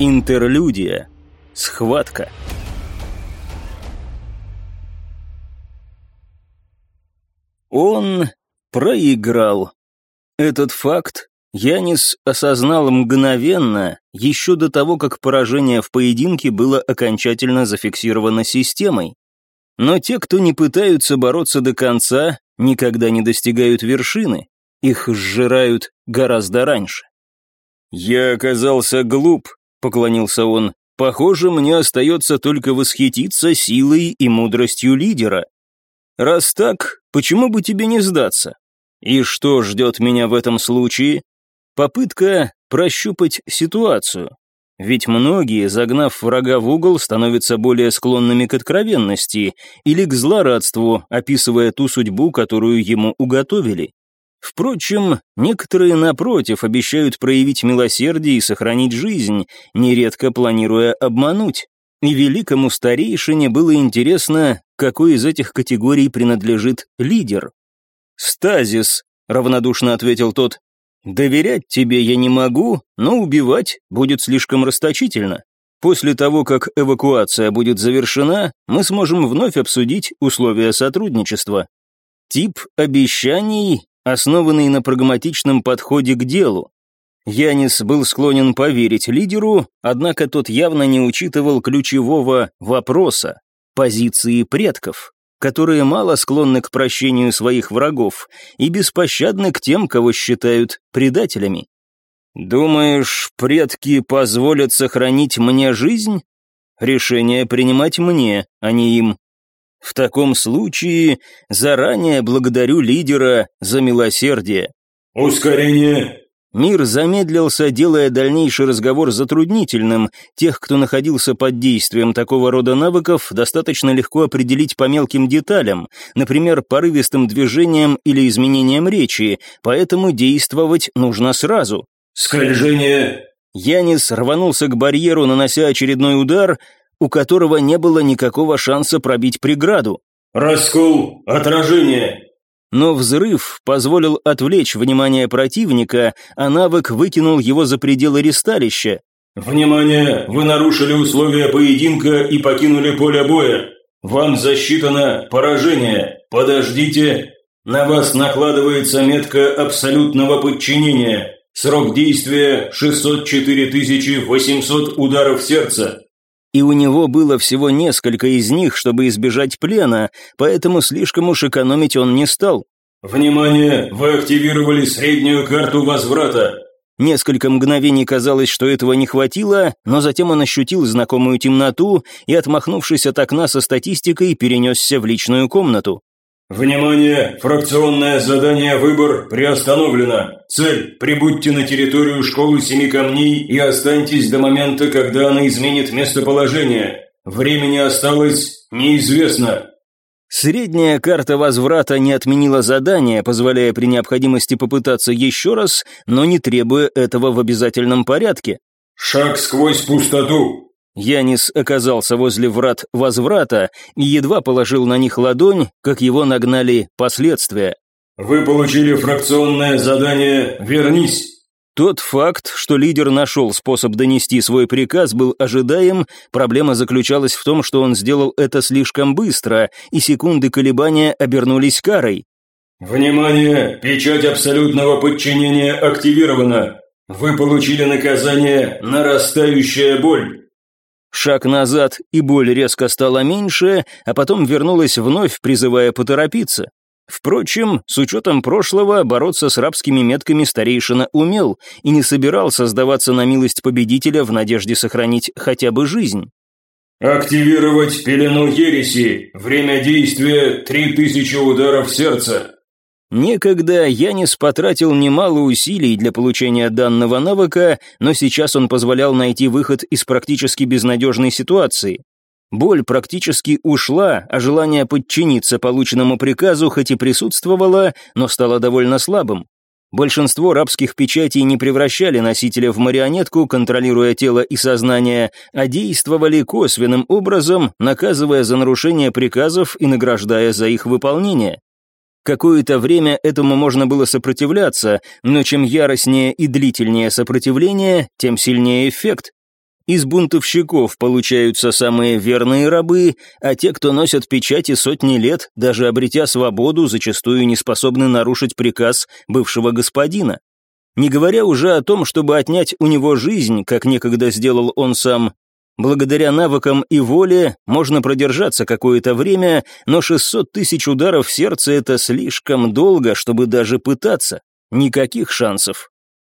Интерлюдия. Схватка. Он проиграл. Этот факт Янис осознал мгновенно, еще до того, как поражение в поединке было окончательно зафиксировано системой. Но те, кто не пытаются бороться до конца, никогда не достигают вершины, их сжирают гораздо раньше. «Я оказался глуп», — поклонился он. «Похоже, мне остается только восхититься силой и мудростью лидера. Раз так, почему бы тебе не сдаться? И что ждет меня в этом случае? Попытка прощупать ситуацию. Ведь многие, загнав врага в угол, становятся более склонными к откровенности или к злорадству, описывая ту судьбу, которую ему уготовили. Впрочем, некоторые, напротив, обещают проявить милосердие и сохранить жизнь, нередко планируя обмануть. И великому старейшине было интересно, какой из этих категорий принадлежит лидер. «Стазис», — равнодушно ответил тот, Доверять тебе я не могу, но убивать будет слишком расточительно. После того, как эвакуация будет завершена, мы сможем вновь обсудить условия сотрудничества. Тип обещаний, основанный на прагматичном подходе к делу. Янис был склонен поверить лидеру, однако тот явно не учитывал ключевого вопроса – позиции предков которые мало склонны к прощению своих врагов и беспощадны к тем, кого считают предателями. «Думаешь, предки позволят сохранить мне жизнь? Решение принимать мне, а не им. В таком случае заранее благодарю лидера за милосердие». «Ускорение!» Мир замедлился, делая дальнейший разговор затруднительным. Тех, кто находился под действием такого рода навыков, достаточно легко определить по мелким деталям, например, порывистым движением или изменением речи, поэтому действовать нужно сразу. «Скольжение!» Янис рванулся к барьеру, нанося очередной удар, у которого не было никакого шанса пробить преграду. «Раскол! Отражение!» но взрыв позволил отвлечь внимание противника, а навык выкинул его за пределы ристалища. «Внимание! Вы нарушили условия поединка и покинули поле боя. Вам засчитано поражение. Подождите. На вас накладывается метка абсолютного подчинения. Срок действия 604 800 ударов сердца и у него было всего несколько из них, чтобы избежать плена, поэтому слишком уж экономить он не стал. «Внимание! Вы активировали среднюю карту возврата!» Несколько мгновений казалось, что этого не хватило, но затем он ощутил знакомую темноту и, отмахнувшись от окна со статистикой, перенесся в личную комнату. «Внимание! Фракционное задание «Выбор» приостановлено. Цель – прибудьте на территорию школы Семи Камней и останьтесь до момента, когда она изменит местоположение. Времени осталось неизвестно». Средняя карта возврата не отменила задание, позволяя при необходимости попытаться еще раз, но не требуя этого в обязательном порядке. «Шаг сквозь пустоту. Янис оказался возле врат возврата и едва положил на них ладонь, как его нагнали последствия. «Вы получили фракционное задание «Вернись». Тот факт, что лидер нашел способ донести свой приказ, был ожидаем, проблема заключалась в том, что он сделал это слишком быстро, и секунды колебания обернулись карой. «Внимание! Печать абсолютного подчинения активирована. Вы получили наказание «Нарастающая боль». Шаг назад, и боль резко стала меньше, а потом вернулась вновь, призывая поторопиться. Впрочем, с учетом прошлого, бороться с рабскими метками старейшина умел и не собирался сдаваться на милость победителя в надежде сохранить хотя бы жизнь. «Активировать пелену ереси. Время действия – три тысячи ударов сердца». Некогда Янис потратил немало усилий для получения данного навыка, но сейчас он позволял найти выход из практически безнадежной ситуации. Боль практически ушла, а желание подчиниться полученному приказу хоть и присутствовало, но стало довольно слабым. Большинство рабских печатей не превращали носителя в марионетку, контролируя тело и сознание, а действовали косвенным образом, наказывая за нарушение приказов и награждая за их выполнение. Какое-то время этому можно было сопротивляться, но чем яростнее и длительнее сопротивление, тем сильнее эффект. Из бунтовщиков получаются самые верные рабы, а те, кто носят печати сотни лет, даже обретя свободу, зачастую не способны нарушить приказ бывшего господина. Не говоря уже о том, чтобы отнять у него жизнь, как некогда сделал он сам. Благодаря навыкам и воле можно продержаться какое-то время, но 600 тысяч ударов сердца – это слишком долго, чтобы даже пытаться. Никаких шансов.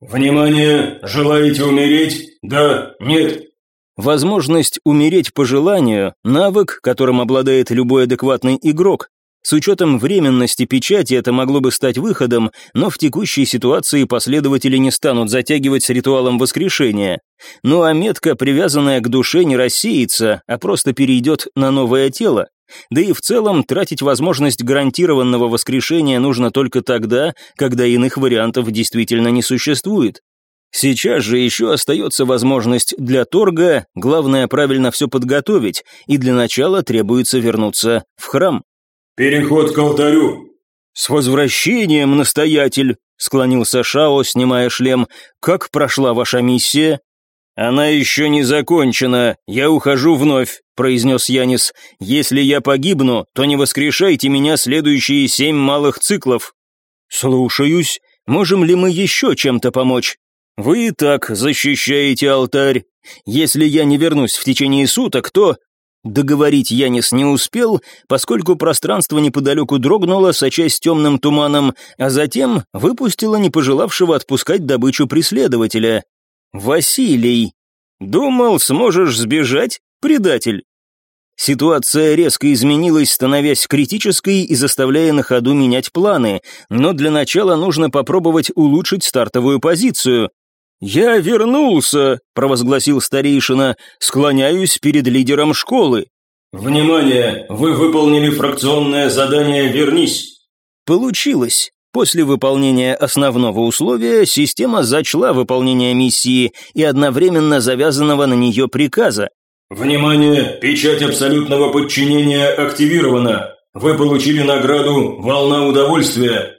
«Внимание! Желаете умереть? Да? Нет?» Возможность умереть по желанию – навык, которым обладает любой адекватный игрок. С учетом временности печати это могло бы стать выходом, но в текущей ситуации последователи не станут затягивать с ритуалом воскрешения. Ну а метка, привязанная к душе, не рассеется, а просто перейдет на новое тело. Да и в целом тратить возможность гарантированного воскрешения нужно только тогда, когда иных вариантов действительно не существует. Сейчас же еще остается возможность для торга, главное правильно все подготовить, и для начала требуется вернуться в храм. «Переход к алтарю!» «С возвращением, настоятель!» — склонился Шао, снимая шлем. «Как прошла ваша миссия?» «Она еще не закончена, я ухожу вновь», — произнес Янис. «Если я погибну, то не воскрешайте меня следующие семь малых циклов». «Слушаюсь. Можем ли мы еще чем-то помочь?» «Вы и так защищаете алтарь. Если я не вернусь в течение суток, то...» Договорить Янис не успел, поскольку пространство неподалеку дрогнуло, сочась темным туманом, а затем выпустило не пожелавшего отпускать добычу преследователя. «Василий! Думал, сможешь сбежать, предатель?» Ситуация резко изменилась, становясь критической и заставляя на ходу менять планы, но для начала нужно попробовать улучшить стартовую позицию. «Я вернулся», — провозгласил старейшина, — «склоняюсь перед лидером школы». «Внимание! Вы выполнили фракционное задание «Вернись». Получилось. После выполнения основного условия система зачла выполнение миссии и одновременно завязанного на нее приказа. «Внимание! Печать абсолютного подчинения активирована. Вы получили награду «Волна удовольствия».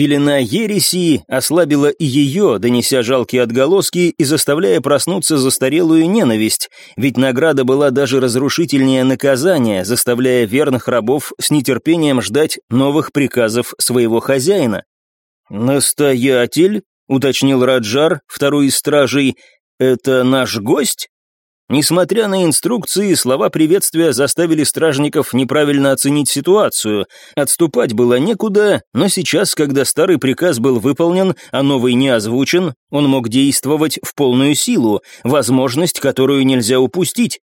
Пелена ереси ослабила и ее, донеся жалкие отголоски и заставляя проснуться застарелую ненависть, ведь награда была даже разрушительнее наказания, заставляя верных рабов с нетерпением ждать новых приказов своего хозяина. «Настоятель?» — уточнил Раджар, второй из стражей. «Это наш гость?» Несмотря на инструкции, слова приветствия заставили стражников неправильно оценить ситуацию. Отступать было некуда, но сейчас, когда старый приказ был выполнен, а новый не озвучен, он мог действовать в полную силу, возможность, которую нельзя упустить.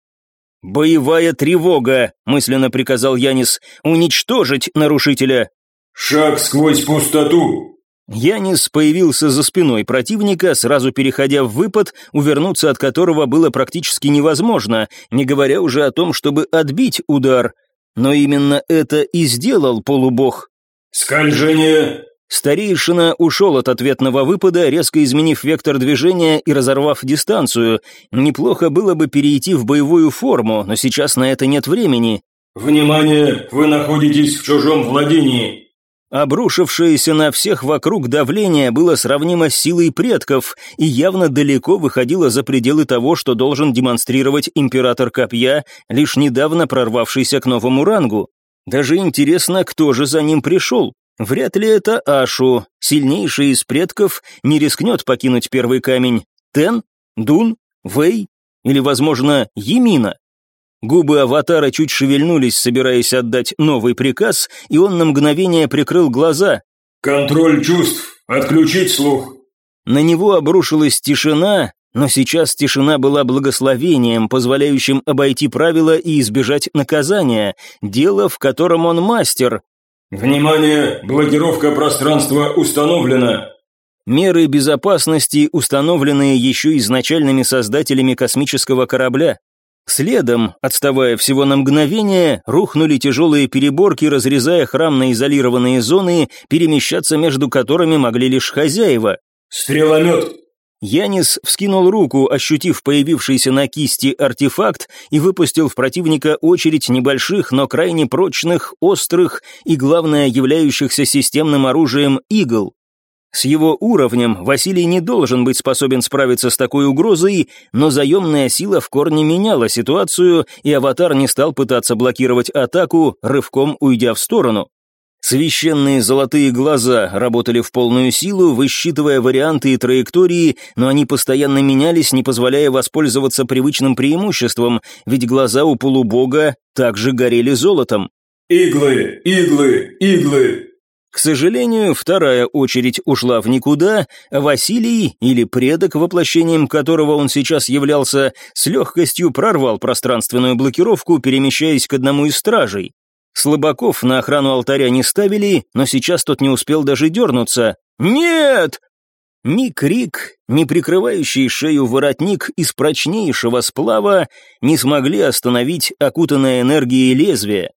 «Боевая тревога», — мысленно приказал Янис, — «уничтожить нарушителя». «Шаг сквозь пустоту», Янис появился за спиной противника, сразу переходя в выпад, увернуться от которого было практически невозможно, не говоря уже о том, чтобы отбить удар. Но именно это и сделал полубог. «Скольжение!» Старейшина ушел от ответного выпада, резко изменив вектор движения и разорвав дистанцию. Неплохо было бы перейти в боевую форму, но сейчас на это нет времени. «Внимание! Вы находитесь в чужом владении!» Обрушившееся на всех вокруг давление было сравнимо с силой предков и явно далеко выходило за пределы того, что должен демонстрировать император Копья, лишь недавно прорвавшийся к новому рангу. Даже интересно, кто же за ним пришел. Вряд ли это Ашу, сильнейший из предков, не рискнет покинуть первый камень. Тен? Дун? Вэй? Или, возможно, Емина? Губы аватара чуть шевельнулись, собираясь отдать новый приказ, и он на мгновение прикрыл глаза. «Контроль чувств! Отключить слух!» На него обрушилась тишина, но сейчас тишина была благословением, позволяющим обойти правила и избежать наказания, дело, в котором он мастер. «Внимание! Блокировка пространства установлена!» Меры безопасности, установленные еще изначальными создателями космического корабля. Следом, отставая всего на мгновение, рухнули тяжелые переборки, разрезая храм на изолированные зоны, перемещаться между которыми могли лишь хозяева. «Стреломет!» Янис вскинул руку, ощутив появившийся на кисти артефакт, и выпустил в противника очередь небольших, но крайне прочных, острых и, главное, являющихся системным оружием игл. С его уровнем Василий не должен быть способен справиться с такой угрозой, но заемная сила в корне меняла ситуацию, и аватар не стал пытаться блокировать атаку, рывком уйдя в сторону. Священные золотые глаза работали в полную силу, высчитывая варианты и траектории, но они постоянно менялись, не позволяя воспользоваться привычным преимуществом, ведь глаза у полубога также горели золотом. «Иглы! Иглы! Иглы!» К сожалению, вторая очередь ушла в никуда, Василий, или предок, воплощением которого он сейчас являлся, с легкостью прорвал пространственную блокировку, перемещаясь к одному из стражей. Слабаков на охрану алтаря не ставили, но сейчас тот не успел даже дернуться. «Нет!» Ни крик, ни прикрывающий шею воротник из прочнейшего сплава не смогли остановить окутанное энергией лезвие.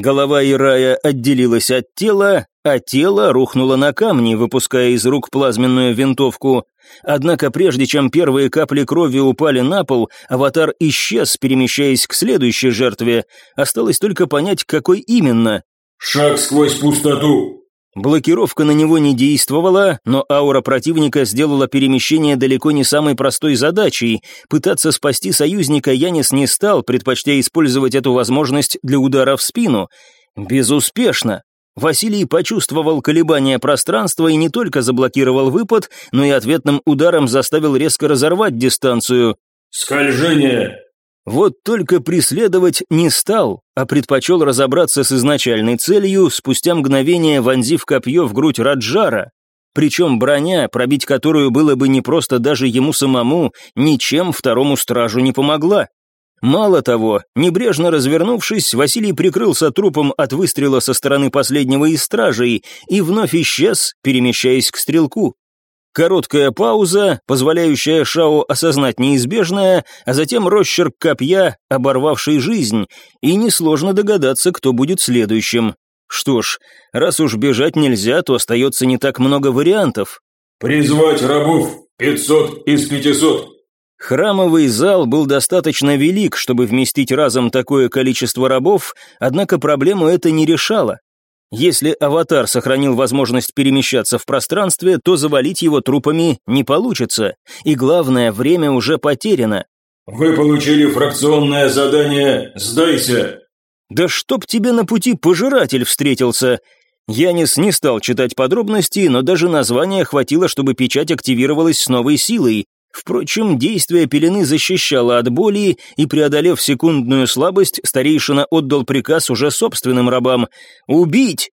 Голова Ирая отделилась от тела, а тело рухнуло на камни, выпуская из рук плазменную винтовку. Однако прежде чем первые капли крови упали на пол, аватар исчез, перемещаясь к следующей жертве. Осталось только понять, какой именно. «Шаг сквозь пустоту!» Блокировка на него не действовала, но аура противника сделала перемещение далеко не самой простой задачей. Пытаться спасти союзника Янис не стал, предпочтя использовать эту возможность для удара в спину. Безуспешно. Василий почувствовал колебания пространства и не только заблокировал выпад, но и ответным ударом заставил резко разорвать дистанцию. «Скольжение!» Вот только преследовать не стал, а предпочел разобраться с изначальной целью, спустя мгновение вонзив копье в грудь Раджара. Причем броня, пробить которую было бы не просто даже ему самому, ничем второму стражу не помогла. Мало того, небрежно развернувшись, Василий прикрылся трупом от выстрела со стороны последнего из стражей и вновь исчез, перемещаясь к стрелку. Короткая пауза, позволяющая Шао осознать неизбежное, а затем росчерк копья, оборвавший жизнь, и несложно догадаться, кто будет следующим. Что ж, раз уж бежать нельзя, то остается не так много вариантов. «Призвать рабов! Пятьсот из пятисот!» Храмовый зал был достаточно велик, чтобы вместить разом такое количество рабов, однако проблему это не решало. Если аватар сохранил возможность перемещаться в пространстве, то завалить его трупами не получится, и главное, время уже потеряно. «Вы получили фракционное задание «Сдайся». «Да чтоб тебе на пути пожиратель встретился!» Янис не стал читать подробности, но даже названия хватило, чтобы печать активировалась с новой силой. Впрочем, действие пелены защищало от боли, и, преодолев секундную слабость, старейшина отдал приказ уже собственным рабам «Убить!»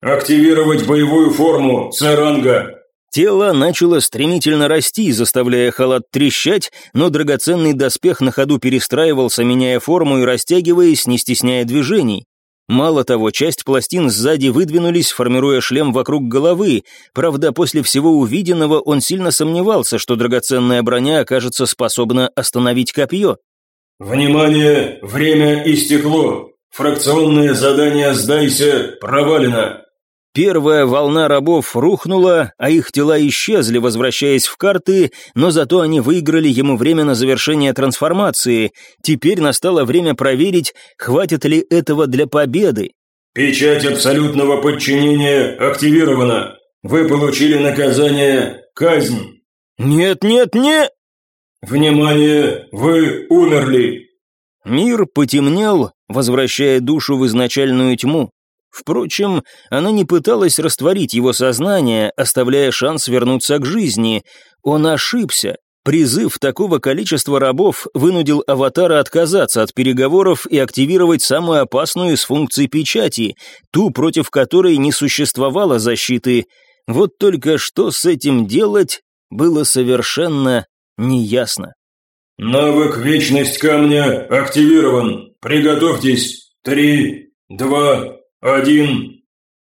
«Активировать боевую форму, Церанга!» Тело начало стремительно расти, заставляя халат трещать, но драгоценный доспех на ходу перестраивался, меняя форму и растягиваясь, не стесняя движений. Мало того, часть пластин сзади выдвинулись, формируя шлем вокруг головы. Правда, после всего увиденного он сильно сомневался, что драгоценная броня окажется способна остановить копье. «Внимание! Время истекло! Фракционное задание «Сдайся» провалено!» Первая волна рабов рухнула, а их тела исчезли, возвращаясь в карты, но зато они выиграли ему время на завершение трансформации. Теперь настало время проверить, хватит ли этого для победы. «Печать абсолютного подчинения активирована. Вы получили наказание «Казнь». «Нет, нет, нет!» «Внимание! Вы умерли!» Мир потемнел, возвращая душу в изначальную тьму. Впрочем, она не пыталась растворить его сознание, оставляя шанс вернуться к жизни. Он ошибся. Призыв такого количества рабов вынудил аватара отказаться от переговоров и активировать самую опасную из функций печати, ту, против которой не существовало защиты. Вот только что с этим делать, было совершенно неясно. «Навык «Вечность камня» активирован. Приготовьтесь. Три, два, «Один!»